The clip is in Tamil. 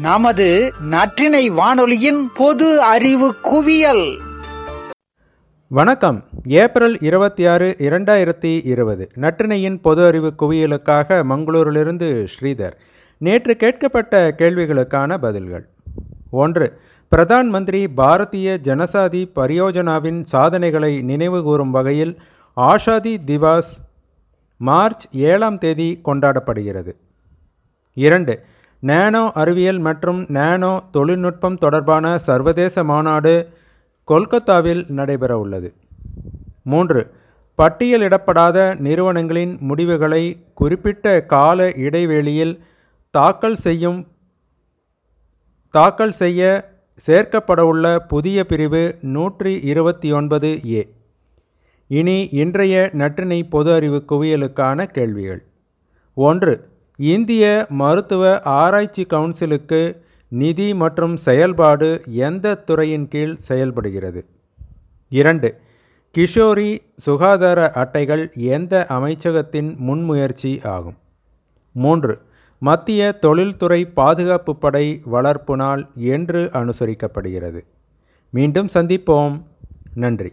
நமது நற்றினை வானொலியின் பொது அறிவு குவியல். வணக்கம். ஏப்ரல் இருபத்தி ஆறு இரண்டாயிரத்தி இருபது. நற்றினையின் பொது அறிவு குவியலுக்காக மங்களூரிலிருந்து ஸ்ரீதர். நேற்று கேட்கப்பட்ட கேள்விகளுக்கான பதில்கள். ஒன்று பிரதான் மந்திரி பாரதிய ஜனசாதி பரியோஜனாவின் சாதனைகளை நினைவுகூரும் வகையில் ஆஷாதி திவாஸ் மார்ச் ஏழாம் தேதி கொண்டாடப்படுகிறது. இரண்டு நேனோ அறிவியல் மற்றும் நேனோ தொழில்நுட்பம் தொடர்பான சர்வதேச மாநாடு கொல்கத்தாவில் நடைபெற உள்ளது. மூன்று பட்டியலிடப்படாத நிறுவனங்களின் முடிவுகளை குறிப்பிட்ட கால இடைவெளியில் தாக்கல் செய்யும் தாக்கல் செய்ய சேர்க்கப்படவுள்ள புதிய பிரிவு நூற்றி இருபத்தி ஒன்பது ஏ. இனி இன்றைய நற்றினை பொது அறிவு குவியலுக்கான கேள்விகள். ஒன்று இந்திய மருத்துவ ஆராய்ச்சி கவுன்சிலுக்கு நிதி மற்றும் செயல்பாடு எந்த துறையின் கீழ் செயல்படுகிறது? இரண்டு கிஷோரி சுகாதார அட்டைகள் எந்த அமைச்சகத்தின் முன்முயற்சி ஆகும்? மூன்று மத்திய தொழில்துறை பாதுகாப்பு படை வளர்ப்பு நாள் என்று அனுசரிக்கப்படுகிறது. மீண்டும் சந்திப்போம். நன்றி.